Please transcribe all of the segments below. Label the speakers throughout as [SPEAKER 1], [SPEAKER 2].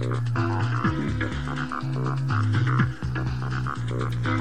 [SPEAKER 1] Thank you.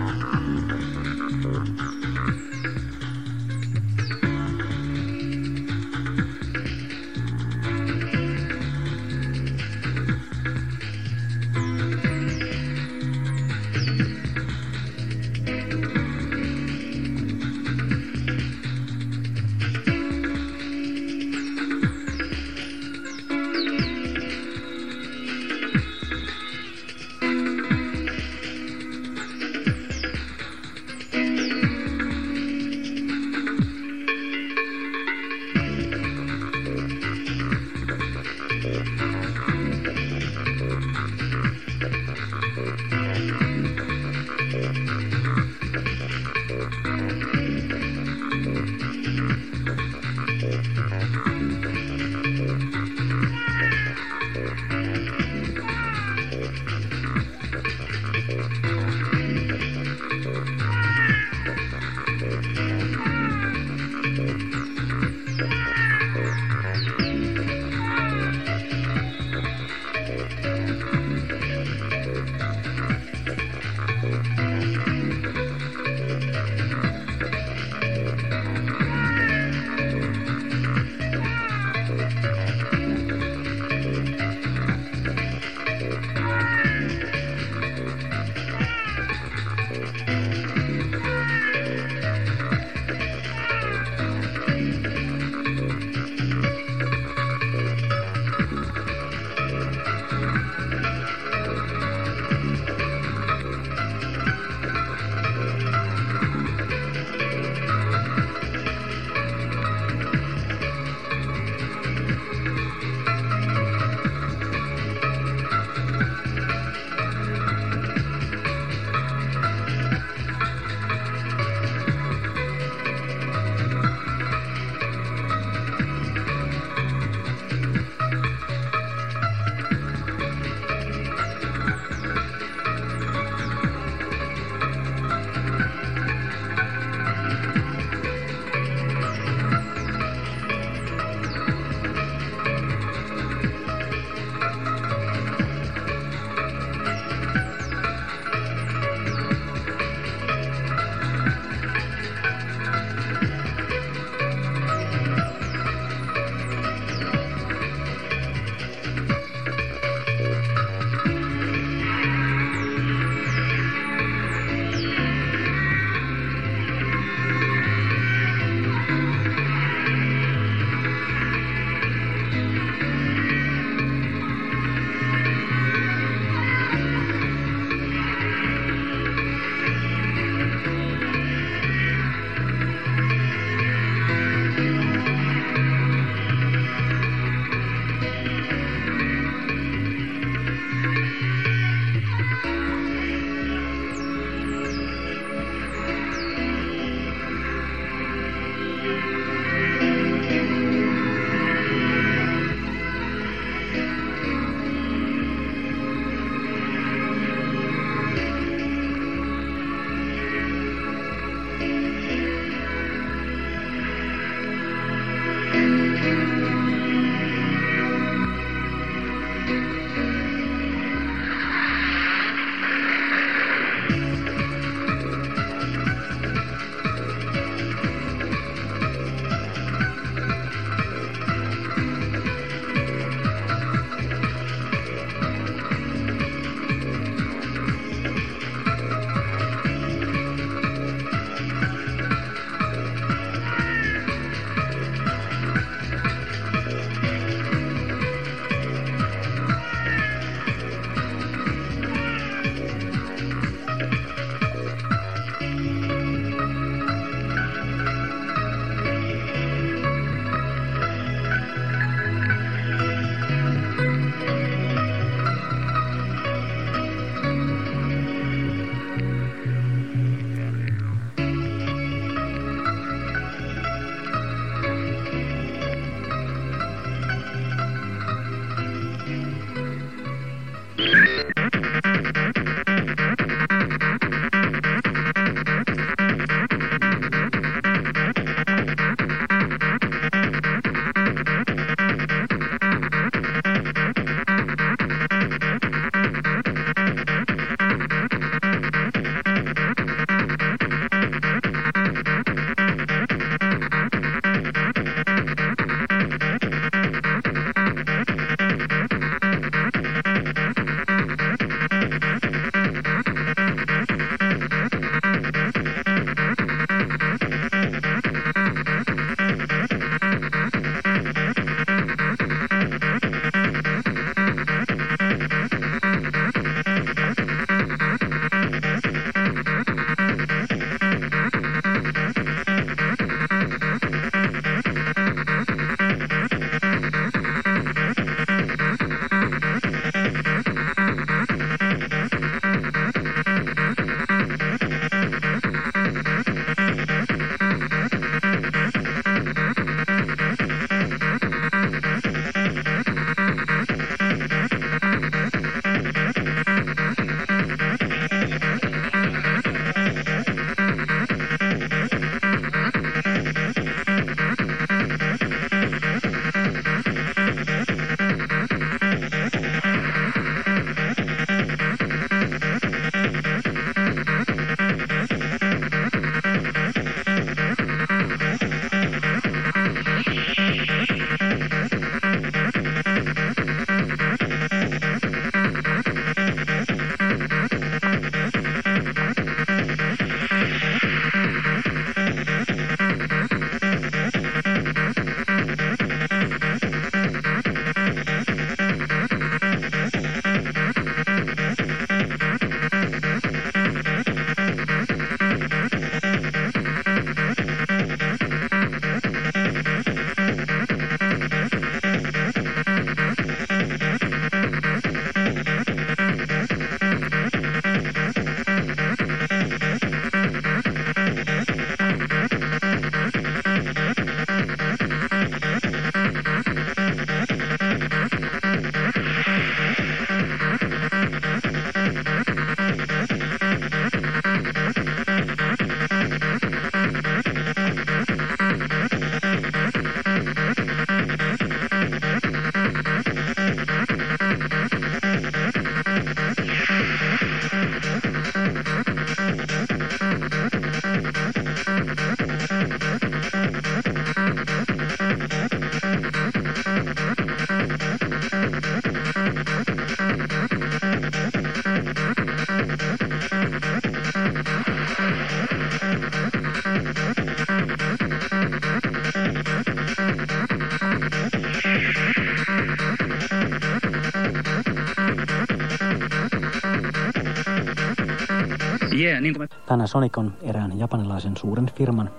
[SPEAKER 1] Yeah, niin.
[SPEAKER 2] Panasonic on erään japanilaisen suuren firman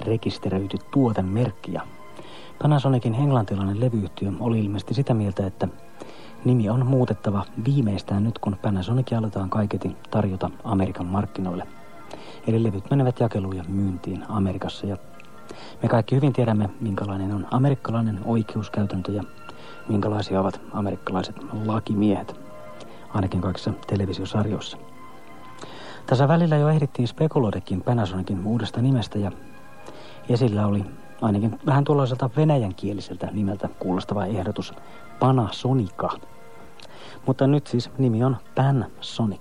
[SPEAKER 2] rekisteröity tuotemerkki Panasonicin englantilainen levyyhtiö oli ilmeisesti sitä mieltä, että nimi on muutettava viimeistään nyt, kun Panasonic aletaan kaiketi tarjota Amerikan markkinoille. Eli levyt menevät jakeluun ja myyntiin Amerikassa ja me kaikki hyvin tiedämme, minkälainen on amerikkalainen oikeuskäytäntö ja minkälaisia ovat amerikkalaiset lakimiehet, ainakin kaikissa televisiosarjoissa. Tässä välillä jo ehdittiin spekuloidakin Panasonicin uudesta nimestä ja esillä oli ainakin vähän tuollaiselta venäjänkieliseltä nimeltä kuulostava ehdotus Panasonica. Mutta nyt siis nimi on Pansonic.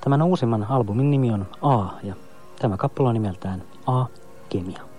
[SPEAKER 2] Tämän uusimman albumin nimi on A ja tämä kappale on nimeltään A Kemia.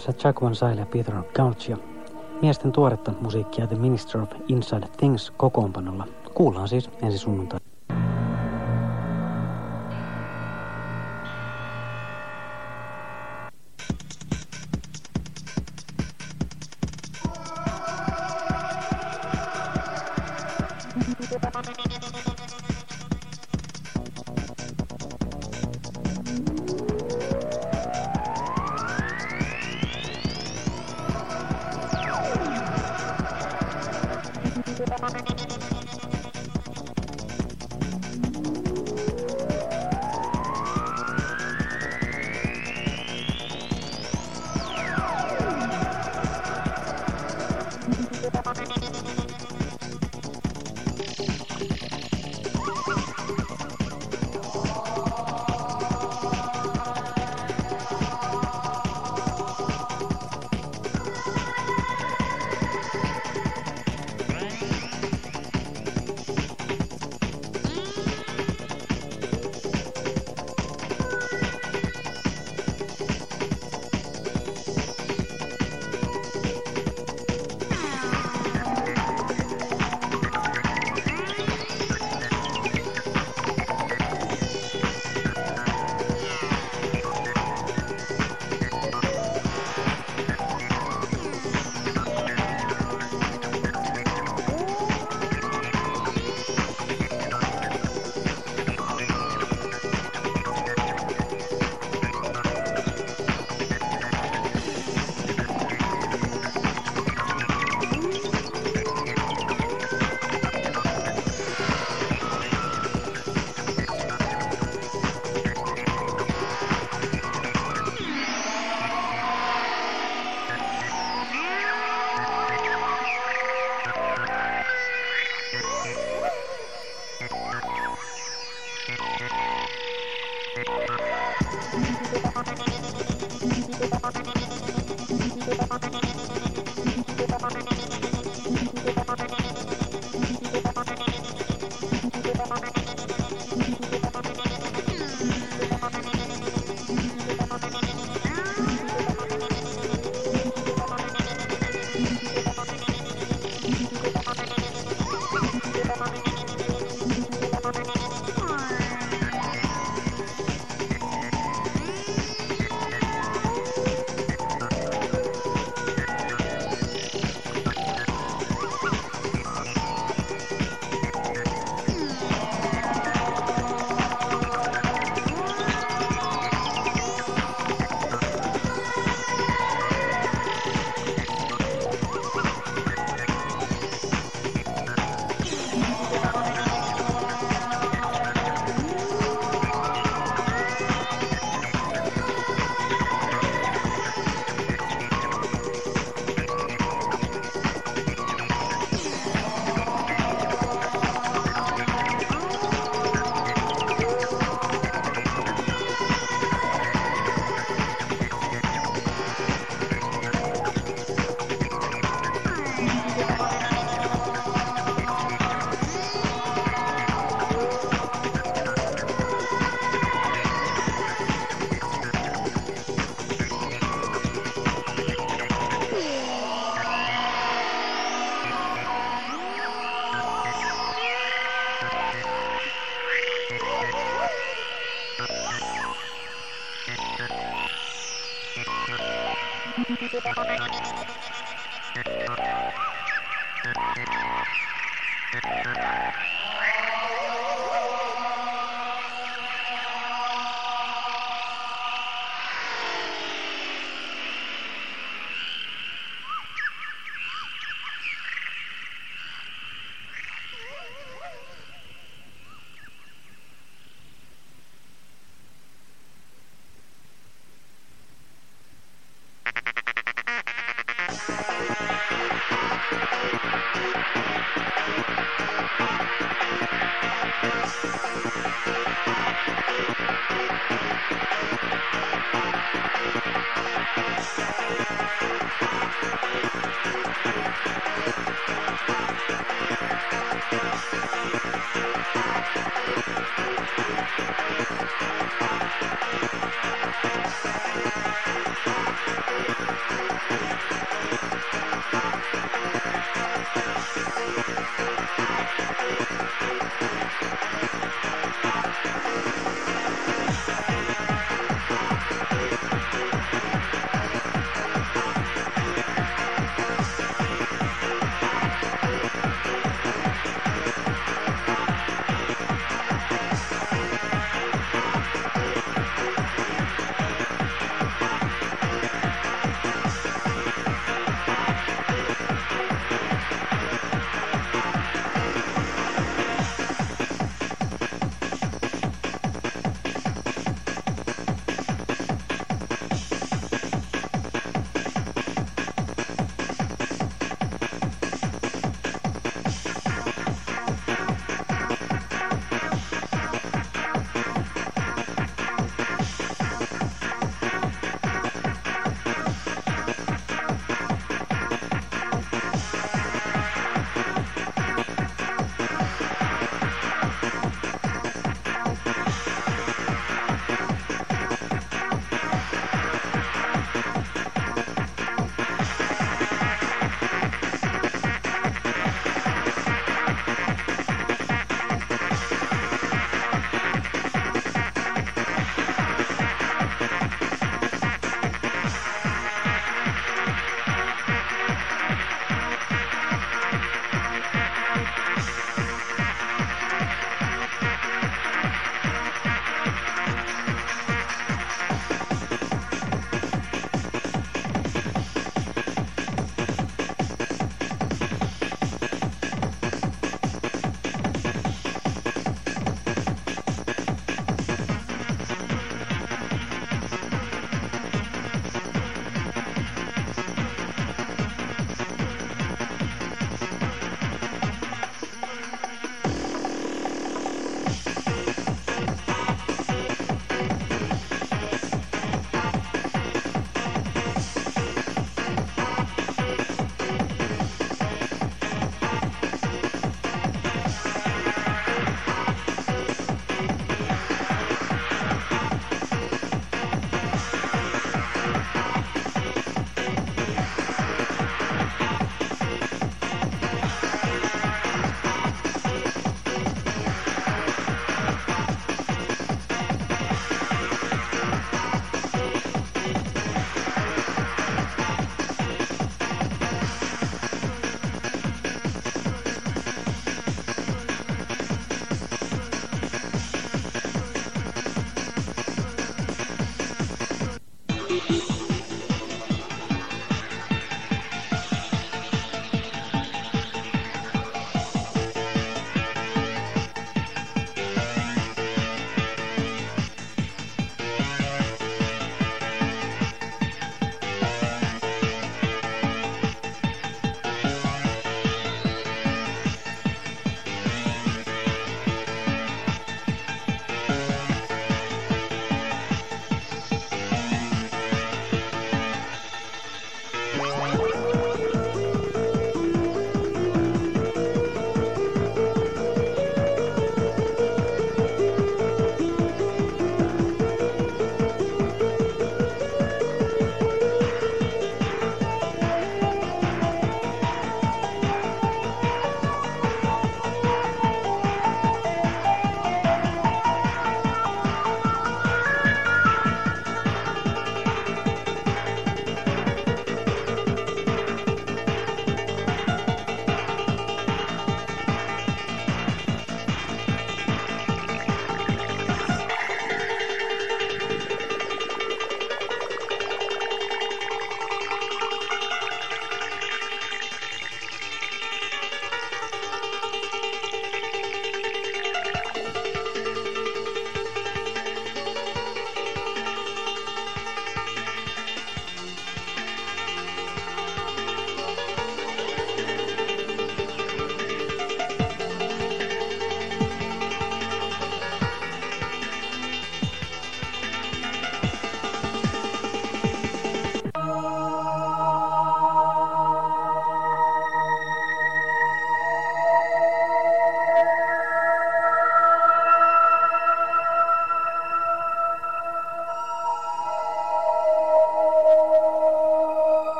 [SPEAKER 2] Tässä Jack Van Zyl ja Peter Gauch miesten tuoretta musiikkia The Minister of Inside Things kokoonpanolla. Kuullaan siis ensi sunnuntai.